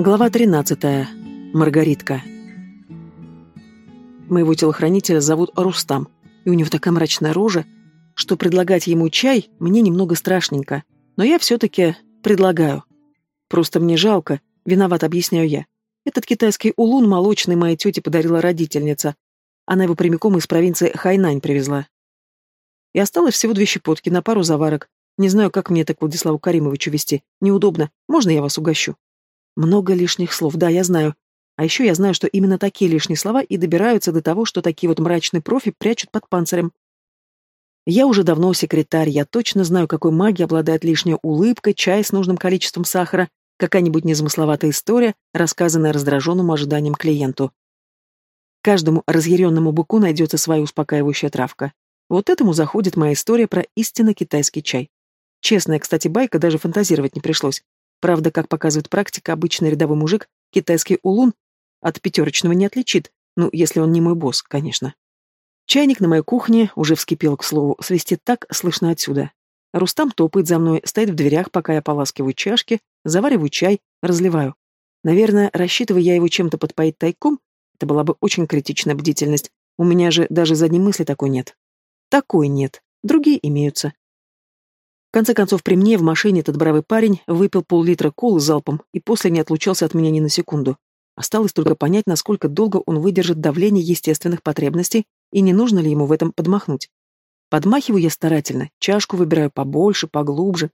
Глава 13. Маргаритка. Моего телохранителя зовут Рустам, и у него такая мрачная рожа, что предлагать ему чай мне немного страшненько, но я все-таки предлагаю. Просто мне жалко, виноват объясняю я. Этот китайский улун молочный моей тете подарила родительница. Она его прямиком из провинции Хайнань привезла. И осталось всего две щепотки на пару заварок. Не знаю, как мне так Владиславу Каримовичу вести. Неудобно. Можно я вас угощу? Много лишних слов, да, я знаю. А еще я знаю, что именно такие лишние слова и добираются до того, что такие вот мрачные профи прячут под панцирем. Я уже давно секретарь, я точно знаю, какой магией обладает лишняя улыбка, чай с нужным количеством сахара, какая-нибудь незамысловатая история, рассказанная раздраженному ожиданием клиенту. Каждому разъяренному быку найдется своя успокаивающая травка. Вот этому заходит моя история про истинно китайский чай. Честная, кстати, байка, даже фантазировать не пришлось. Правда, как показывает практика, обычный рядовой мужик китайский улун от пятерочного не отличит, ну, если он не мой босс, конечно. Чайник на моей кухне уже вскипел, к слову, свистит так, слышно отсюда. Рустам топает за мной, стоит в дверях, пока я поласкиваю чашки, завариваю чай, разливаю. Наверное, рассчитывая я его чем-то подпоить тайком, это была бы очень критичная бдительность. У меня же даже задней мысли такой нет. Такой нет. Другие имеются. В конце концов, при мне в машине этот бравый парень выпил пол-литра колы залпом и после не отлучался от меня ни на секунду. Осталось только понять, насколько долго он выдержит давление естественных потребностей и не нужно ли ему в этом подмахнуть. Подмахиваю я старательно, чашку выбираю побольше, поглубже.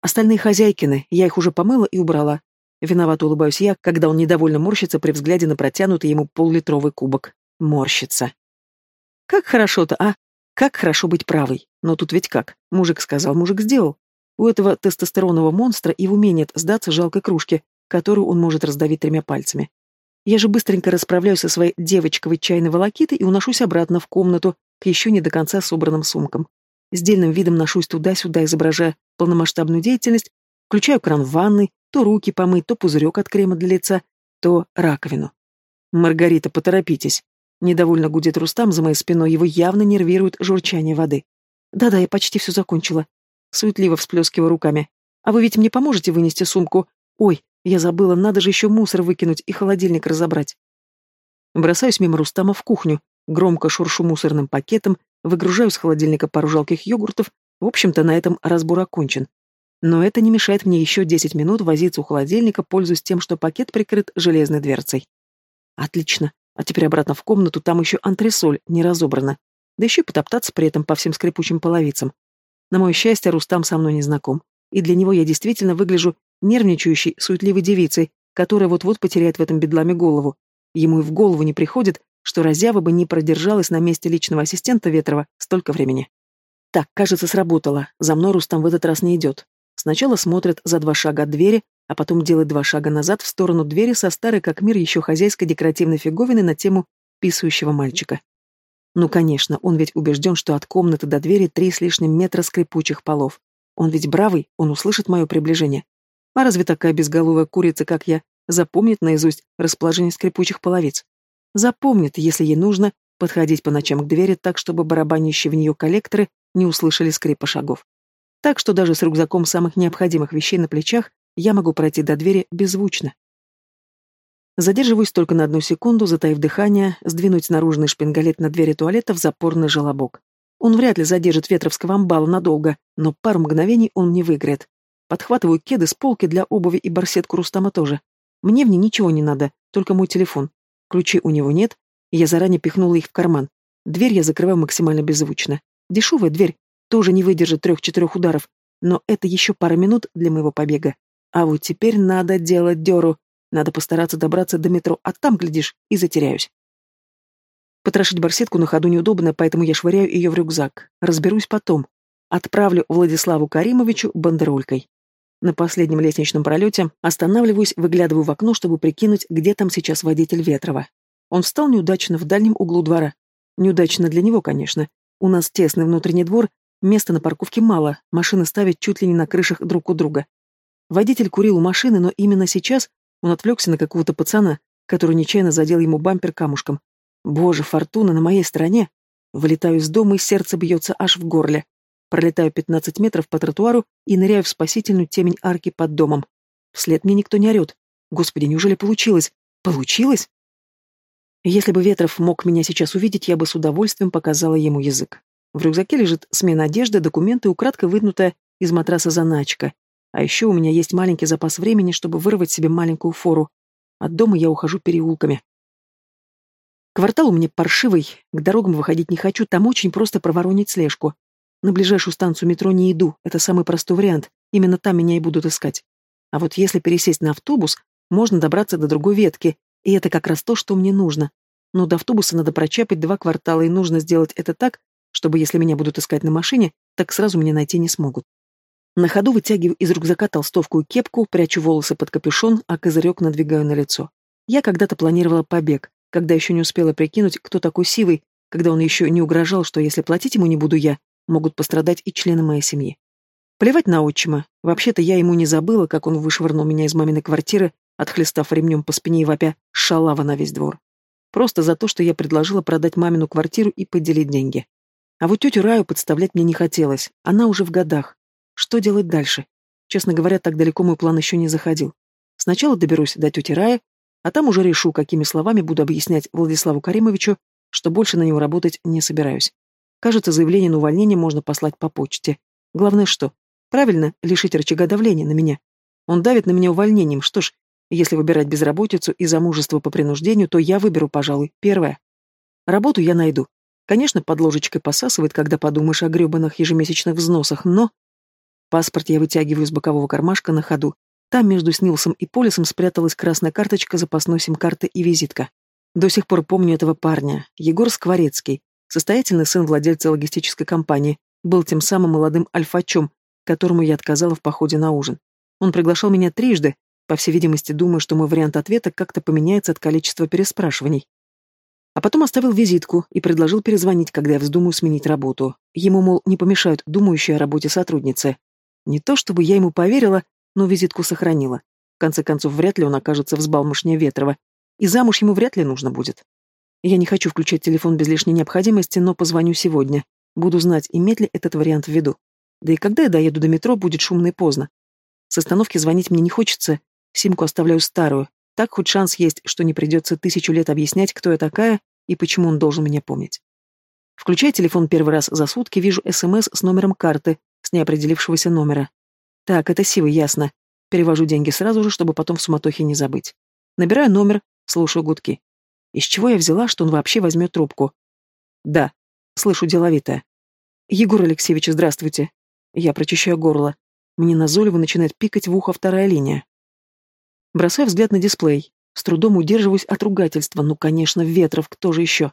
Остальные хозяйкины, я их уже помыла и убрала. Виновато улыбаюсь я, когда он недовольно морщится при взгляде на протянутый ему поллитровый кубок. Морщится. Как хорошо-то, а? Как хорошо быть правой. Но тут ведь как? Мужик сказал, мужик сделал. У этого тестостеронового монстра и в умении сдаться жалкой кружке, которую он может раздавить тремя пальцами. Я же быстренько расправляюсь со своей девочковой чайной волокитой и уношусь обратно в комнату к еще не до конца собранным сумкам. С дельным видом ношусь туда-сюда, изображая полномасштабную деятельность, включаю кран в ванной, то руки помыть, то пузырек от крема для лица, то раковину. «Маргарита, поторопитесь!» Недовольно гудит Рустам за моей спиной, его явно нервирует журчание воды. Да-да, я почти все закончила. Суетливо всплескиваю руками. А вы ведь мне поможете вынести сумку? Ой, я забыла, надо же еще мусор выкинуть и холодильник разобрать. Бросаюсь мимо Рустама в кухню, громко шуршу мусорным пакетом, выгружаю с холодильника пару жалких йогуртов. В общем-то, на этом разбор окончен. Но это не мешает мне еще десять минут возиться у холодильника, пользуясь тем, что пакет прикрыт железной дверцей. Отлично. А теперь обратно в комнату, там еще антресоль не разобрана. Да еще и потоптаться при этом по всем скрипучим половицам. На мое счастье, Рустам со мной не знаком. И для него я действительно выгляжу нервничающей, суетливой девицей, которая вот-вот потеряет в этом бедламе голову. Ему и в голову не приходит, что Разява бы не продержалась на месте личного ассистента Ветрова столько времени. Так, кажется, сработало. За мной Рустам в этот раз не идет. Сначала смотрит за два шага от двери, а потом делает два шага назад в сторону двери со старой как мир еще хозяйской декоративной фиговины на тему писающего мальчика. Ну, конечно, он ведь убежден, что от комнаты до двери три с лишним метра скрипучих полов. Он ведь бравый, он услышит мое приближение. А разве такая безголовая курица, как я, запомнит наизусть расположение скрипучих половиц? Запомнит, если ей нужно, подходить по ночам к двери так, чтобы барабанящие в нее коллекторы не услышали скрипа шагов. Так что даже с рюкзаком самых необходимых вещей на плечах я могу пройти до двери беззвучно. Задерживаюсь только на одну секунду, затаив дыхание, сдвинуть наружный шпингалет на двери туалета в запорный желобок. Он вряд ли задержит Ветровского амбала надолго, но пару мгновений он не выиграет. Подхватываю кеды с полки для обуви и барсетку Рустама тоже. Мне в ней ничего не надо, только мой телефон. Ключей у него нет, и я заранее пихнула их в карман. Дверь я закрываю максимально беззвучно. Дешевая дверь, тоже не выдержит трех-четырех ударов, но это еще пара минут для моего побега. А вот теперь надо делать дёру. Надо постараться добраться до метро, а там, глядишь, и затеряюсь. Потрошить барсетку на ходу неудобно, поэтому я швыряю ее в рюкзак. Разберусь потом. Отправлю Владиславу Каримовичу бандеролькой. На последнем лестничном пролете останавливаюсь, выглядываю в окно, чтобы прикинуть, где там сейчас водитель Ветрова. Он встал неудачно в дальнем углу двора. Неудачно для него, конечно. У нас тесный внутренний двор, места на парковке мало, машины ставят чуть ли не на крышах друг у друга. Водитель курил у машины, но именно сейчас он отвлекся на какого-то пацана, который нечаянно задел ему бампер камушком. Боже, фортуна на моей стороне. Вылетаю из дома, и сердце бьется аж в горле. Пролетаю 15 метров по тротуару и ныряю в спасительную темень арки под домом. Вслед мне никто не орет. Господи, неужели получилось? Получилось? Если бы Ветров мог меня сейчас увидеть, я бы с удовольствием показала ему язык. В рюкзаке лежит смена одежды, документы, украдкой вынутая из матраса заначка. А еще у меня есть маленький запас времени, чтобы вырвать себе маленькую фору. От дома я ухожу переулками. Квартал у меня паршивый, к дорогам выходить не хочу, там очень просто проворонить слежку. На ближайшую станцию метро не иду, это самый простой вариант, именно там меня и будут искать. А вот если пересесть на автобус, можно добраться до другой ветки, и это как раз то, что мне нужно. Но до автобуса надо прочапать два квартала, и нужно сделать это так, чтобы если меня будут искать на машине, так сразу меня найти не смогут. На ходу вытягиваю из рюкзака толстовку и кепку, прячу волосы под капюшон, а козырек надвигаю на лицо. Я когда-то планировала побег, когда еще не успела прикинуть, кто такой Сивый, когда он еще не угрожал, что если платить ему не буду я, могут пострадать и члены моей семьи. Плевать на отчима. Вообще-то я ему не забыла, как он вышвырнул меня из маминой квартиры, отхлестав ремнем по спине и вопя «шалава» на весь двор. Просто за то, что я предложила продать мамину квартиру и поделить деньги. А вот тетю Раю подставлять мне не хотелось, она уже в годах, что делать дальше? Честно говоря, так далеко мой план еще не заходил. Сначала доберусь до тети Раи, а там уже решу, какими словами буду объяснять Владиславу Каримовичу, что больше на него работать не собираюсь. Кажется, заявление на увольнение можно послать по почте. Главное что? Правильно, лишить рычага давления на меня. Он давит на меня увольнением. Что ж, если выбирать безработицу и замужество по принуждению, то я выберу, пожалуй, первое. Работу я найду. Конечно, под ложечкой посасывает, когда подумаешь о гребаных ежемесячных взносах, но Паспорт я вытягиваю из бокового кармашка на ходу. Там между Снилсом и Полисом спряталась красная карточка, запасной сим-карты и визитка. До сих пор помню этого парня. Егор Скворецкий, состоятельный сын владельца логистической компании, был тем самым молодым альфачом, которому я отказала в походе на ужин. Он приглашал меня трижды, по всей видимости, думая, что мой вариант ответа как-то поменяется от количества переспрашиваний. А потом оставил визитку и предложил перезвонить, когда я вздумаю сменить работу. Ему, мол, не помешают думающие о работе сотрудницы. Не то чтобы я ему поверила, но визитку сохранила. В конце концов, вряд ли он окажется взбалмошнее Ветрова. И замуж ему вряд ли нужно будет. Я не хочу включать телефон без лишней необходимости, но позвоню сегодня. Буду знать, иметь ли этот вариант в виду. Да и когда я доеду до метро, будет шумно и поздно. С остановки звонить мне не хочется, симку оставляю старую. Так хоть шанс есть, что не придется тысячу лет объяснять, кто я такая и почему он должен меня помнить. Включая телефон первый раз за сутки, вижу СМС с номером карты, с неопределившегося номера. Так, это Сива, ясно. Перевожу деньги сразу же, чтобы потом в суматохе не забыть. Набираю номер, слушаю гудки. Из чего я взяла, что он вообще возьмет трубку? Да, слышу деловито. Егор Алексеевич, здравствуйте. Я прочищаю горло. Мне назойливо начинает пикать в ухо вторая линия. Бросаю взгляд на дисплей. С трудом удерживаюсь от ругательства. Ну, конечно, Ветров, кто же еще?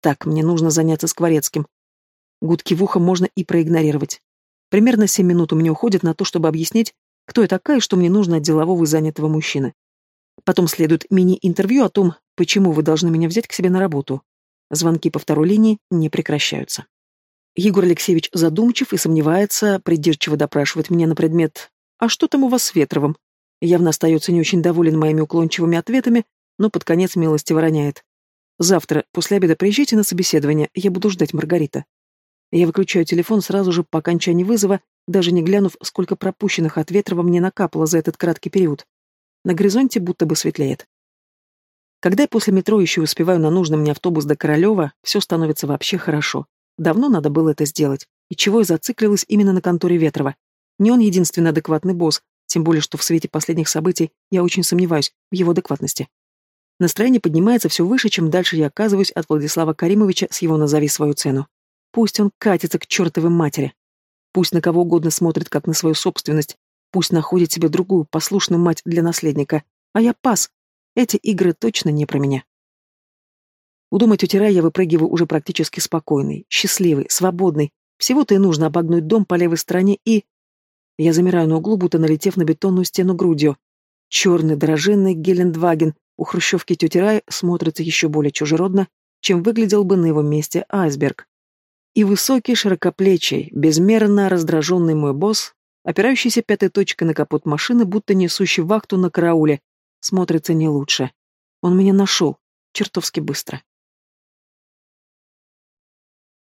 Так, мне нужно заняться Скворецким. Гудки в ухо можно и проигнорировать. Примерно семь минут у меня уходит на то, чтобы объяснить, кто я такая и что мне нужно от делового и занятого мужчины. Потом следует мини-интервью о том, почему вы должны меня взять к себе на работу. Звонки по второй линии не прекращаются. Егор Алексеевич задумчив и сомневается, придирчиво допрашивает меня на предмет «А что там у вас с Ветровым?» Явно остается не очень доволен моими уклончивыми ответами, но под конец милости вороняет. «Завтра, после обеда, приезжайте на собеседование, я буду ждать Маргарита». Я выключаю телефон сразу же по окончании вызова, даже не глянув, сколько пропущенных от Ветрова мне накапало за этот краткий период. На горизонте будто бы светлеет. Когда я после метро еще успеваю на нужный мне автобус до Королева, все становится вообще хорошо. Давно надо было это сделать. И чего я зациклилась именно на конторе Ветрова. Не он единственный адекватный босс, тем более, что в свете последних событий я очень сомневаюсь в его адекватности. Настроение поднимается все выше, чем дальше я оказываюсь от Владислава Каримовича с его «назови свою цену». Пусть он катится к чертовой матери. Пусть на кого угодно смотрит, как на свою собственность. Пусть находит себе другую, послушную мать для наследника. А я пас. Эти игры точно не про меня. У дома тети Рай я выпрыгиваю уже практически спокойный, счастливый, свободный. Всего-то и нужно обогнуть дом по левой стороне и... Я замираю на углу, будто налетев на бетонную стену грудью. Черный дроженный Гелендваген у хрущевки тети Рай смотрится еще более чужеродно, чем выглядел бы на его месте айсберг. И высокий, широкоплечий, безмерно раздраженный мой босс, опирающийся пятой точкой на капот машины, будто несущий вахту на карауле, смотрится не лучше. Он меня нашел, чертовски быстро.